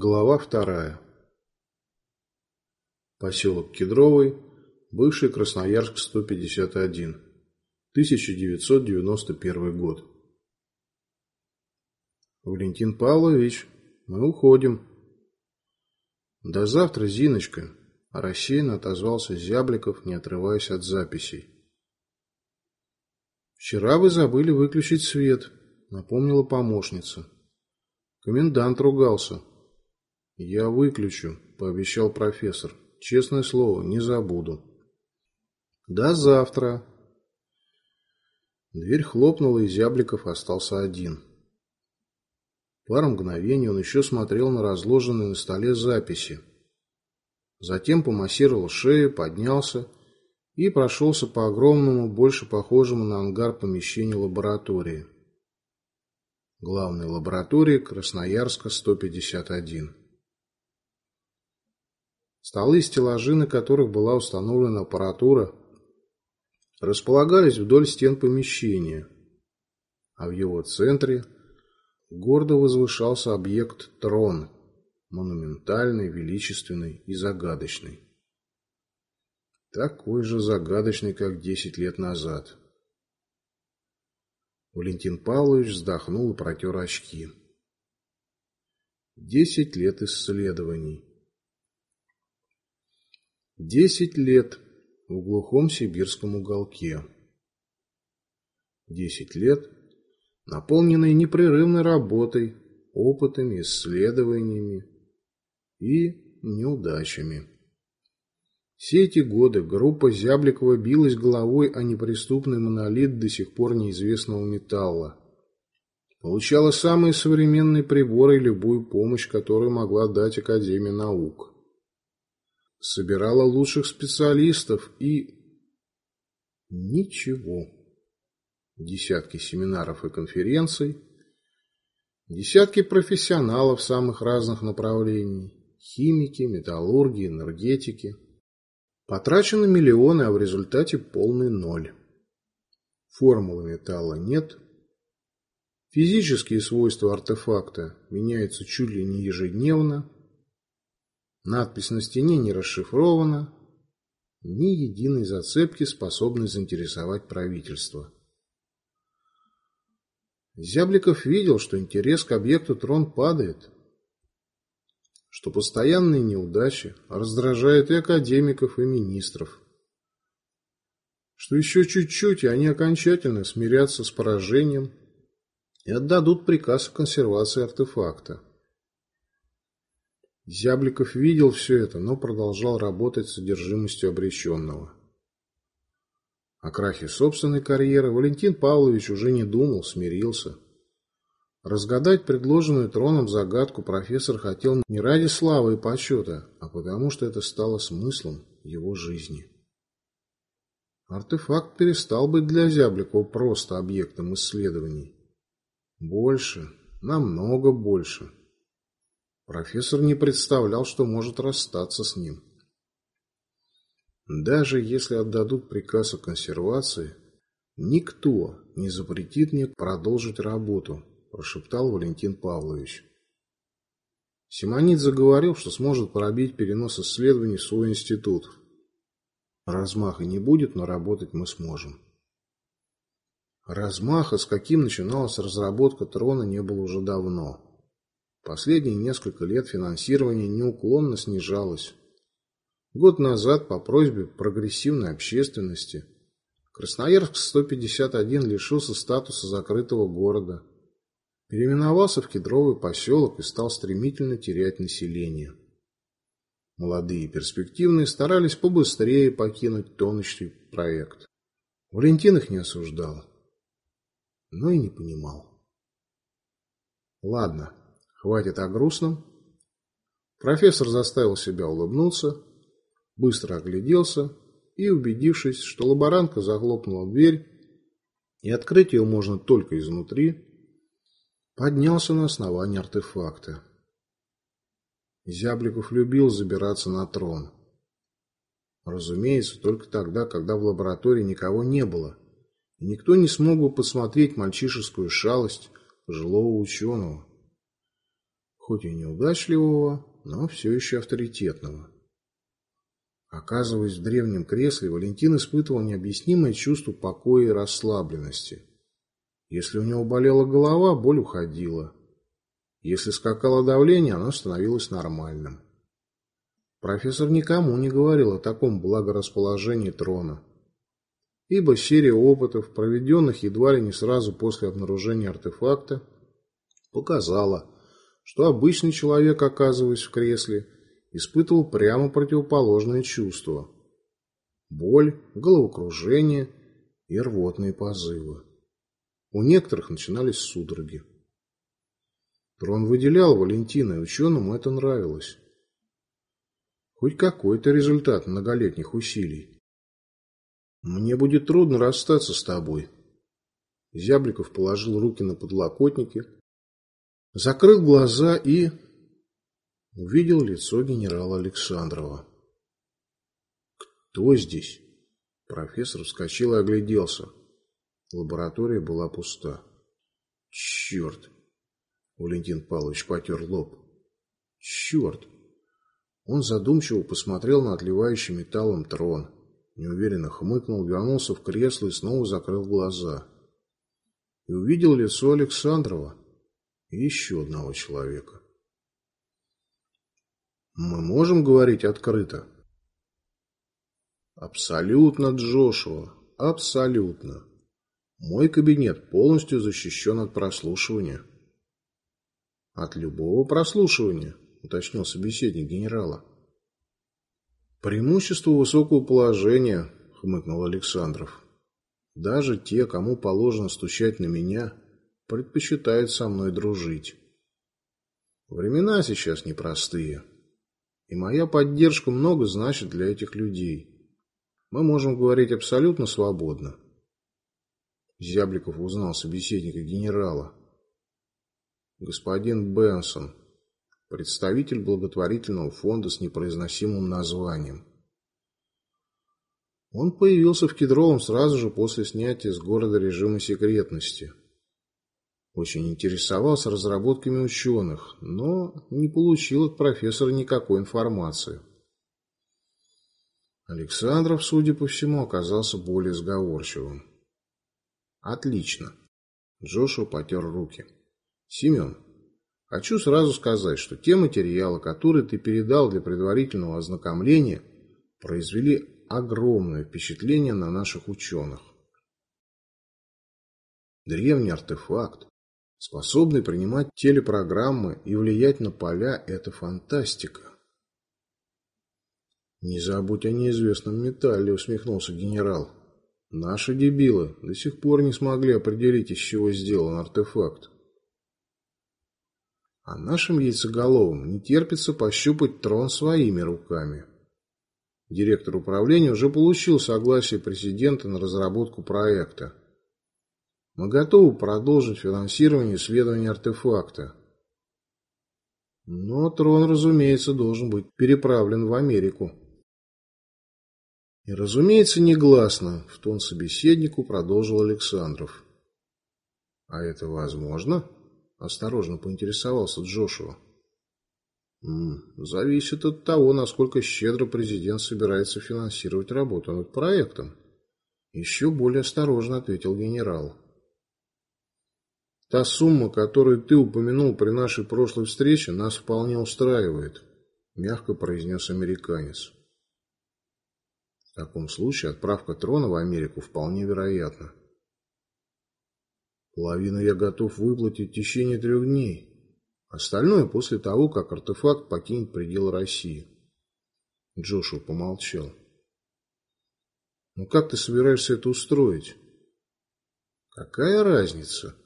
Глава вторая. Поселок Кедровый, бывший Красноярск 151, 1991 год. Валентин Павлович, мы уходим. До завтра, Зиночка, рассеянно отозвался Зябликов, не отрываясь от записей. Вчера вы забыли выключить свет, напомнила помощница. Комендант ругался. «Я выключу», – пообещал профессор. «Честное слово, не забуду». «До завтра». Дверь хлопнула, и Зябликов остался один. Пару мгновений он еще смотрел на разложенные на столе записи. Затем помассировал шею, поднялся и прошелся по огромному, больше похожему на ангар помещению лаборатории. Главной лаборатории Красноярска 151. Столы и стеллажи, на которых была установлена аппаратура, располагались вдоль стен помещения, а в его центре гордо возвышался объект трон, монументальный, величественный и загадочный. Такой же загадочный, как десять лет назад. Валентин Павлович вздохнул и протер очки. Десять лет исследований. Десять лет в глухом сибирском уголке. Десять лет, наполненные непрерывной работой, опытами, исследованиями и неудачами. Все эти годы группа Зябликова билась головой о неприступный монолит до сих пор неизвестного металла. Получала самые современные приборы и любую помощь, которую могла дать Академия наук собирала лучших специалистов и... Ничего. Десятки семинаров и конференций, десятки профессионалов самых разных направлений, химики, металлурги, энергетики. Потрачены миллионы, а в результате полный ноль. Формулы металла нет. Физические свойства артефакта меняются чуть ли не ежедневно. Надпись на стене не расшифрована. Ни единой зацепки, способной заинтересовать правительство. Зябликов видел, что интерес к объекту трон падает, что постоянные неудачи раздражают и академиков, и министров, что еще чуть-чуть, и они окончательно смирятся с поражением и отдадут приказ о консервации артефакта. Зябликов видел все это, но продолжал работать с содержимостью обреченного. О крахе собственной карьеры Валентин Павлович уже не думал, смирился. Разгадать предложенную троном загадку профессор хотел не ради славы и почета, а потому что это стало смыслом его жизни. Артефакт перестал быть для Зябликова просто объектом исследований. Больше, намного больше – Профессор не представлял, что может расстаться с ним. Даже если отдадут приказ о консервации, никто не запретит мне продолжить работу, прошептал Валентин Павлович. Симонид заговорил, что сможет пробить перенос исследований в свой институт. Размаха не будет, но работать мы сможем. Размаха, с каким начиналась разработка трона, не было уже давно. Последние несколько лет финансирование неуклонно снижалось. Год назад по просьбе прогрессивной общественности Красноярск-151 лишился статуса закрытого города, переименовался в кедровый поселок и стал стремительно терять население. Молодые и перспективные старались побыстрее покинуть тонущий проект. Валентин их не осуждал, но и не понимал. Ладно, Хватит о грустном. Профессор заставил себя улыбнуться, быстро огляделся и, убедившись, что лаборантка захлопнула дверь, и открыть ее можно только изнутри, поднялся на основание артефакта. Зябликов любил забираться на трон. Разумеется, только тогда, когда в лаборатории никого не было, и никто не смог бы посмотреть мальчишескую шалость пожилого ученого. Хоть и неудачливого, но все еще авторитетного. Оказываясь в древнем кресле, Валентин испытывал необъяснимое чувство покоя и расслабленности. Если у него болела голова, боль уходила. Если скакало давление, оно становилось нормальным. Профессор никому не говорил о таком благорасположении трона. Ибо серия опытов, проведенных едва ли не сразу после обнаружения артефакта, показала, что обычный человек, оказываясь в кресле, испытывал прямо противоположные чувства. Боль, головокружение и рвотные позывы. У некоторых начинались судороги. Трон выделял Валентина, и ученому это нравилось. Хоть какой-то результат многолетних усилий. Мне будет трудно расстаться с тобой. Зябликов положил руки на подлокотники, закрыл глаза и увидел лицо генерала Александрова. «Кто здесь?» Профессор вскочил и огляделся. Лаборатория была пуста. «Черт!» Валентин Павлович потер лоб. «Черт!» Он задумчиво посмотрел на отливающий металлом трон. Неуверенно хмыкнул, вернулся в кресло и снова закрыл глаза. И увидел лицо Александрова и еще одного человека. Мы можем говорить открыто? Абсолютно, Джошуа, абсолютно. Мой кабинет полностью защищен от прослушивания. От любого прослушивания, уточнил собеседник генерала. Преимущество высокого положения, хмыкнул Александров. Даже те, кому положено стучать на меня, предпочитают со мной дружить. Времена сейчас непростые. И моя поддержка много значит для этих людей. Мы можем говорить абсолютно свободно. Зябликов узнал собеседника генерала. Господин Бенсон, представитель благотворительного фонда с непроизносимым названием. Он появился в Кедровом сразу же после снятия с города режима секретности – очень интересовался разработками ученых, но не получил от профессора никакой информации. Александров, судя по всему, оказался более сговорчивым. «Отлично!» Джошуа потер руки. «Семен, хочу сразу сказать, что те материалы, которые ты передал для предварительного ознакомления, произвели огромное впечатление на наших ученых. Древний артефакт, Способный принимать телепрограммы и влиять на поля – это фантастика. «Не забудь о неизвестном металле», – усмехнулся генерал. «Наши дебилы до сих пор не смогли определить, из чего сделан артефакт. А нашим яйцеголовым не терпится пощупать трон своими руками». Директор управления уже получил согласие президента на разработку проекта. Мы готовы продолжить финансирование исследования артефакта. Но трон, разумеется, должен быть переправлен в Америку. И, разумеется, негласно, в тон собеседнику продолжил Александров. А это возможно? Осторожно поинтересовался Джошуа. Зависит от того, насколько щедро президент собирается финансировать работу над проектом. Еще более осторожно ответил генерал. Та сумма, которую ты упомянул при нашей прошлой встрече, нас вполне устраивает, мягко произнес американец. В таком случае отправка трона в Америку вполне вероятна. Половину я готов выплатить в течение трех дней. Остальное после того, как артефакт покинет пределы России. Джошуа помолчал. Ну как ты собираешься это устроить? Какая разница?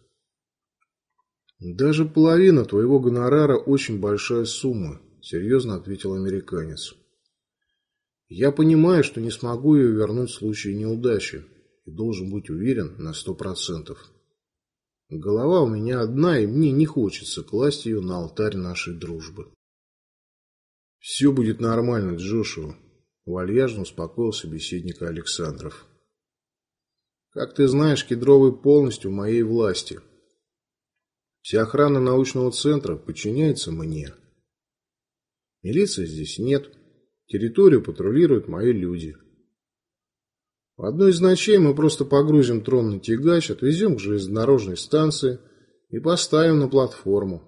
«Даже половина твоего гонорара – очень большая сумма», – серьезно ответил американец. «Я понимаю, что не смогу ее вернуть в случае неудачи и должен быть уверен на сто процентов. Голова у меня одна, и мне не хочется класть ее на алтарь нашей дружбы». «Все будет нормально, Джошуа», – вальяжно успокоил собеседника Александров. «Как ты знаешь, Кедровый полностью в моей власти». Вся охрана научного центра подчиняется мне. Милиции здесь нет. Территорию патрулируют мои люди. В одной из ночей мы просто погрузим трон на тягач, отвезем к железнодорожной станции и поставим на платформу.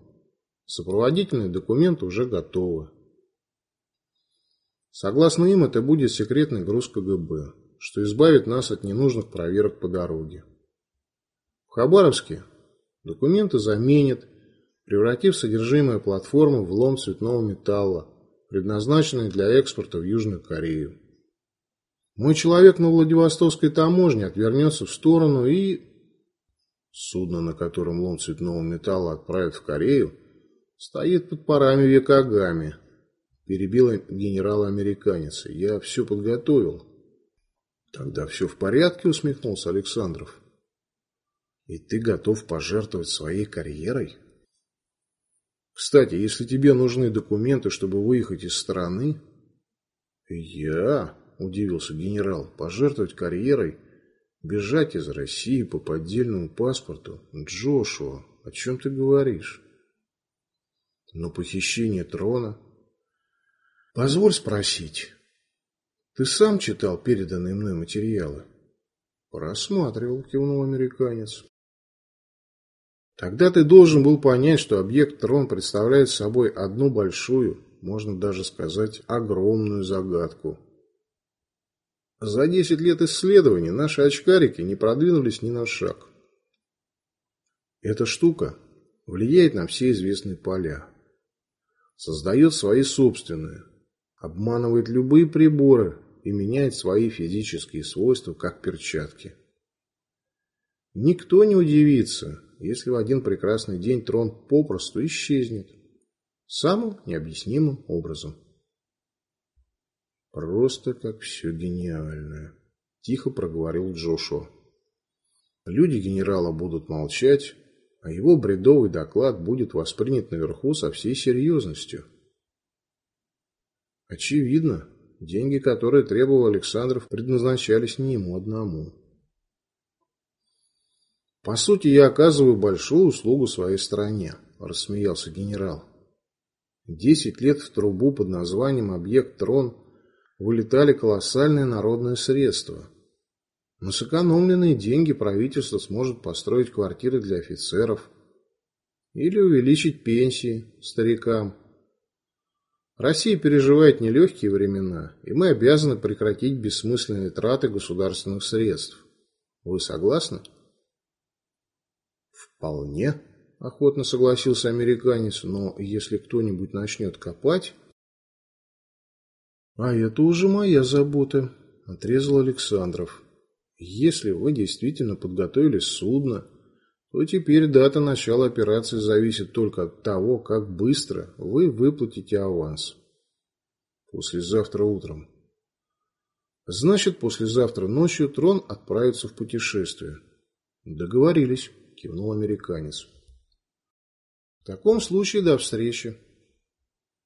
Сопроводительные документы уже готовы. Согласно им, это будет секретный груз КГБ, что избавит нас от ненужных проверок по дороге. В Хабаровске документы заменят, превратив содержимое платформы в лом цветного металла, предназначенный для экспорта в Южную Корею. Мой человек на Владивостокской таможне отвернется в сторону и... Судно, на котором лом цветного металла отправят в Корею, стоит под парами Векагами, перебил генерал-американец. Я все подготовил. Тогда все в порядке, усмехнулся Александров. И ты готов пожертвовать своей карьерой? Кстати, если тебе нужны документы, чтобы выехать из страны... Я, удивился генерал, пожертвовать карьерой, бежать из России по поддельному паспорту? Джошуа, о чем ты говоришь? Но похищение трона... Позволь спросить, ты сам читал переданные мной материалы? Просматривал, кивнул американец. Тогда ты должен был понять, что объект Трон представляет собой одну большую, можно даже сказать, огромную загадку. За 10 лет исследований наши очкарики не продвинулись ни на шаг. Эта штука влияет на все известные поля. Создает свои собственные, обманывает любые приборы и меняет свои физические свойства, как перчатки. Никто не удивится, если в один прекрасный день трон попросту исчезнет. Самым необъяснимым образом. Просто как все гениальное. Тихо проговорил Джошуа. Люди генерала будут молчать, а его бредовый доклад будет воспринят наверху со всей серьезностью. Очевидно, деньги, которые требовал Александров, предназначались не ему одному. По сути, я оказываю большую услугу своей стране, рассмеялся генерал. Десять лет в трубу под названием «Объект Трон» вылетали колоссальные народные средства. На сэкономленные деньги правительство сможет построить квартиры для офицеров или увеличить пенсии старикам. Россия переживает нелегкие времена, и мы обязаны прекратить бессмысленные траты государственных средств. Вы согласны? Вполне, охотно согласился американец, но если кто-нибудь начнет копать... А это уже моя забота, отрезал Александров. Если вы действительно подготовили судно, то теперь дата начала операции зависит только от того, как быстро вы выплатите аванс. Послезавтра утром. Значит, послезавтра ночью трон отправится в путешествие. Договорились кивнул американец. В таком случае до встречи.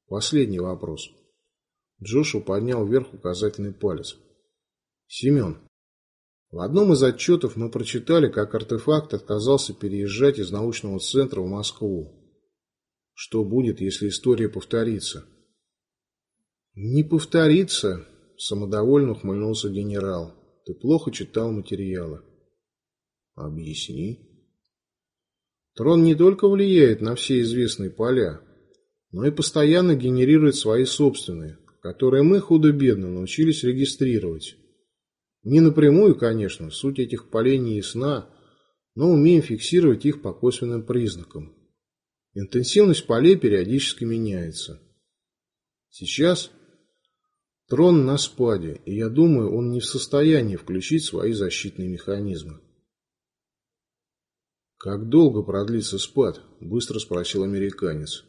Последний вопрос. Джошу поднял вверх указательный палец. Семен, в одном из отчетов мы прочитали, как артефакт отказался переезжать из научного центра в Москву. Что будет, если история повторится? Не повторится, самодовольно ухмыльнулся генерал. Ты плохо читал материалы. Объясни. Трон не только влияет на все известные поля, но и постоянно генерирует свои собственные, которые мы худо-бедно научились регистрировать. Не напрямую, конечно, суть этих полей не ясна, но умеем фиксировать их по косвенным признакам. Интенсивность полей периодически меняется. Сейчас трон на спаде, и я думаю, он не в состоянии включить свои защитные механизмы. «Как долго продлится спад?» – быстро спросил американец.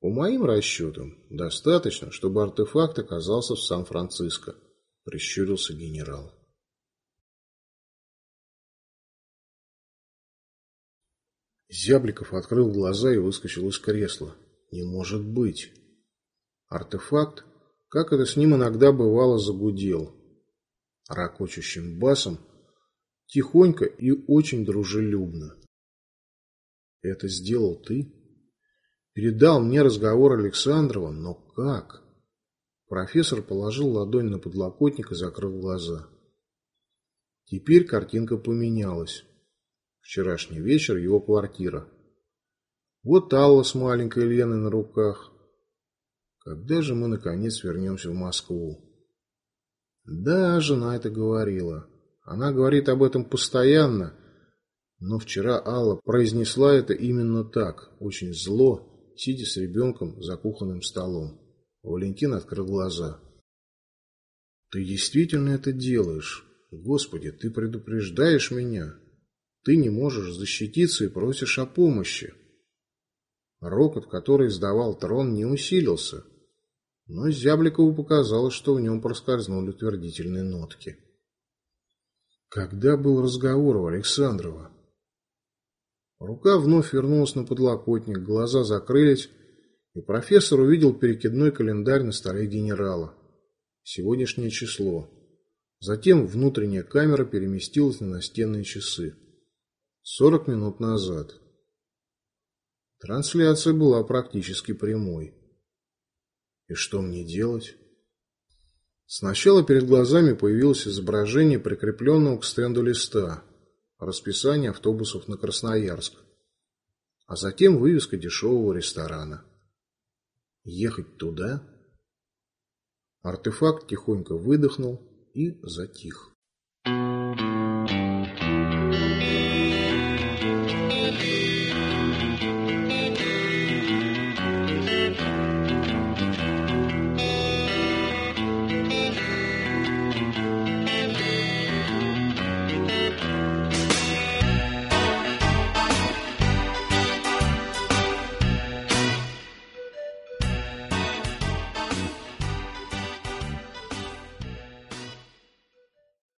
«По моим расчетам, достаточно, чтобы артефакт оказался в Сан-Франциско», – прищурился генерал. Зябликов открыл глаза и выскочил из кресла. «Не может быть!» Артефакт, как это с ним иногда бывало, загудел. Ракочущим басом Тихонько и очень дружелюбно. Это сделал ты? Передал мне разговор Александрова, но как? Профессор положил ладонь на подлокотник и закрыл глаза. Теперь картинка поменялась. Вчерашний вечер, его квартира. Вот Алла с маленькой Леной на руках. Когда же мы, наконец, вернемся в Москву? Да, жена это говорила. Она говорит об этом постоянно, но вчера Алла произнесла это именно так, очень зло, сидя с ребенком за кухонным столом. Валентин открыл глаза. «Ты действительно это делаешь? Господи, ты предупреждаешь меня. Ты не можешь защититься и просишь о помощи». Рокот, который издавал трон, не усилился, но Зябликову показалось, что в нем проскользнули утвердительные нотки. Когда был разговор у Александрова? Рука вновь вернулась на подлокотник, глаза закрылись, и профессор увидел перекидной календарь на столе генерала. Сегодняшнее число. Затем внутренняя камера переместилась на настенные часы. Сорок минут назад. Трансляция была практически прямой. И что мне делать? Сначала перед глазами появилось изображение прикрепленного к стенду листа, расписание автобусов на Красноярск, а затем вывеска дешевого ресторана. Ехать туда? Артефакт тихонько выдохнул и затих.